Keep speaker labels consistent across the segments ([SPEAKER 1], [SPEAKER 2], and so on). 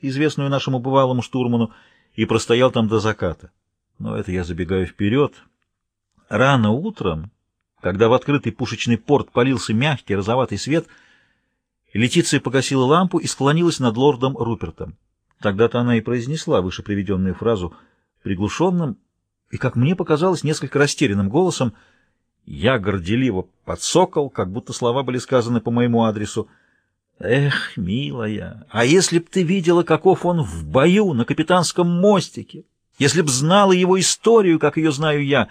[SPEAKER 1] известную нашему бывалому штурману, и простоял там до заката. Но это я забегаю вперед. Рано утром, когда в открытый пушечный порт полился мягкий розоватый свет, Летиция погасила лампу и склонилась над лордом Рупертом. Тогда-то она и произнесла выше приведенную фразу приглушенным и, как мне показалось, несколько растерянным голосом. Я горделиво подсокол, как будто слова были сказаны по моему адресу. Эх, милая, а если б ты видела, каков он в бою на капитанском мостике, если б знала его историю, как ее знаю я.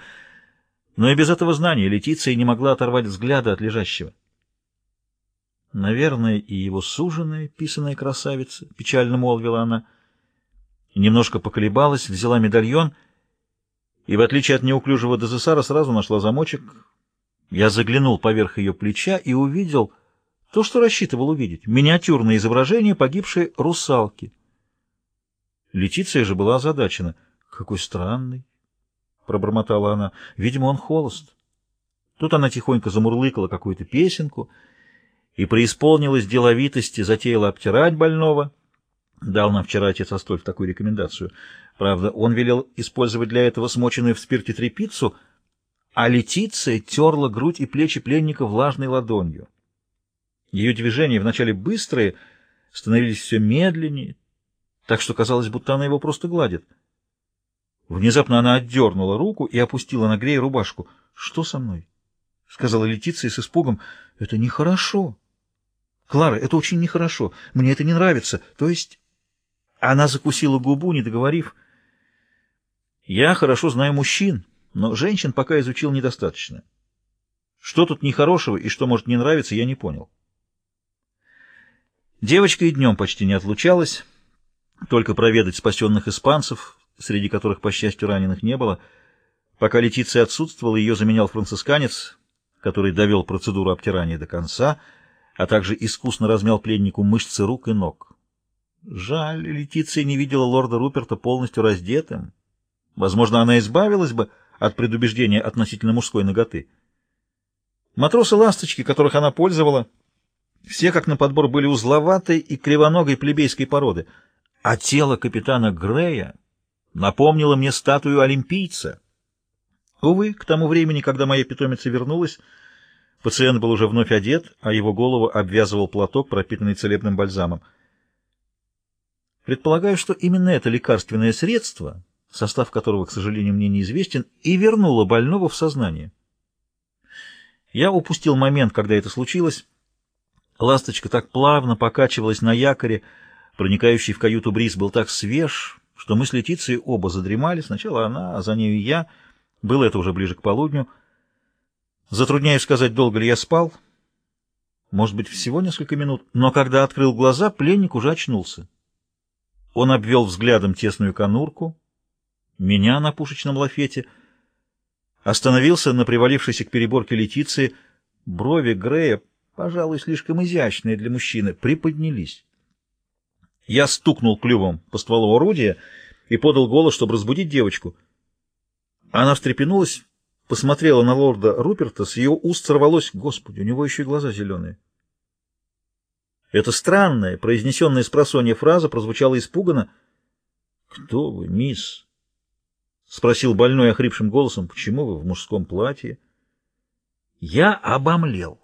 [SPEAKER 1] Но и без этого знания Летиция не могла оторвать взгляда от лежащего. Наверное, и его суженая, писаная красавица, печально молвила она. Немножко поколебалась, взяла медальон и, в отличие от неуклюжего Дезессара, сразу нашла замочек. Я заглянул поверх ее плеча и увидел то, что рассчитывал увидеть — миниатюрное изображение погибшей русалки. Летиция же была озадачена. «Какой странный!» — пробормотала она. «Видимо, он холост». Тут она тихонько замурлыкала какую-то песенку и преисполнилась деловитости, затеяла обтирать больного. Дал нам вчера отец Астольф такую рекомендацию. Правда, он велел использовать для этого смоченную в спирте тряпицу, а Летиция терла грудь и плечи пленника влажной ладонью. Ее движения, вначале быстрые, становились все медленнее, так что казалось, будто она его просто гладит. Внезапно она отдернула руку и опустила на Грея рубашку. — Что со мной? — сказала Летиция с испугом. — Это нехорошо. — Клара, это очень нехорошо. Мне это не нравится. То есть... Она закусила губу, не договорив. — Я хорошо знаю мужчин, но женщин пока изучил недостаточно. Что тут нехорошего и что может не нравиться, я не понял. Девочка и днем почти не отлучалась, только проведать спасенных испанцев, среди которых, по счастью, раненых не было. Пока Летиция отсутствовала, ее заменял францисканец, который довел процедуру обтирания до конца, а также искусно размял пленнику мышцы рук и ног. Жаль, Летиция не видела лорда Руперта полностью раздетым. Возможно, она избавилась бы от предубеждения относительно мужской ноготы. Матросы-ласточки, которых она пользовала, все, как на подбор, были узловатой и кривоногой плебейской породы, а тело капитана Грея напомнило мне статую олимпийца. Увы, к тому времени, когда моя питомица вернулась, пациент был уже вновь одет, а его голову обвязывал платок, пропитанный целебным бальзамом. Предполагаю, что именно это лекарственное средство, состав которого, к сожалению, мне неизвестен, и вернуло больного в сознание. Я упустил момент, когда это случилось, Ласточка так плавно покачивалась на якоре, проникающий в каюту бриз был так свеж, что мы с Летицией оба задремали, сначала она, а за нею я. Было это уже ближе к полудню. Затрудняюсь сказать, долго ли я спал. Может быть, всего несколько минут. Но когда открыл глаза, пленник уже очнулся. Он обвел взглядом тесную конурку, меня на пушечном лафете, остановился на привалившейся к переборке Летиции, брови Грея пожалуй, слишком изящные для мужчины, приподнялись. Я стукнул клювом по стволу орудия и подал голос, чтобы разбудить девочку. Она встрепенулась, посмотрела на лорда Руперта, с ее уст сорвалось, господи, у него еще и глаза зеленые. Эта странная, произнесенная с просонья фраза прозвучала испуганно. — Кто вы, мисс? — спросил больной охрипшим голосом. — Почему вы в мужском платье? Я обомлел.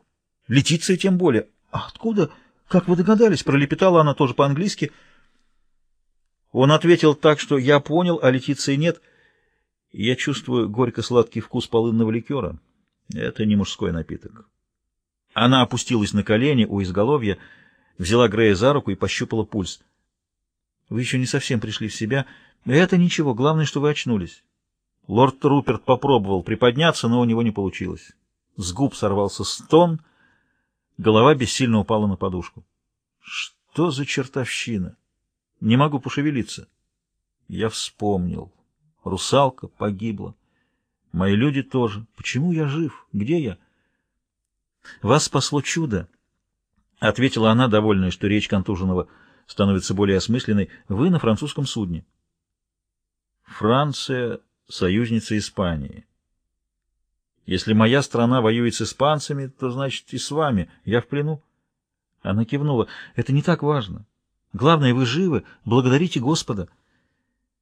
[SPEAKER 1] Летиция тем более. А откуда? Как вы догадались? Пролепетала она тоже по-английски. Он ответил так, что я понял, а Летиции нет. Я чувствую горько-сладкий вкус полынного ликера. Это не мужской напиток. Она опустилась на колени у изголовья, взяла Грея за руку и пощупала пульс. Вы еще не совсем пришли в себя. Это ничего, главное, что вы очнулись. Лорд Руперт попробовал приподняться, но у него не получилось. С губ сорвался стон — Голова бессильно упала на подушку. Что за чертовщина? Не могу пошевелиться. Я вспомнил. Русалка погибла. Мои люди тоже. Почему я жив? Где я? Вас спасло чудо, — ответила она, довольная, что речь контуженного становится более осмысленной. Вы на французском судне. Франция — союзница Испании. Если моя страна воюет с испанцами, то значит и с вами. Я в плену. Она кивнула. Это не так важно. Главное, вы живы, благодарите Господа.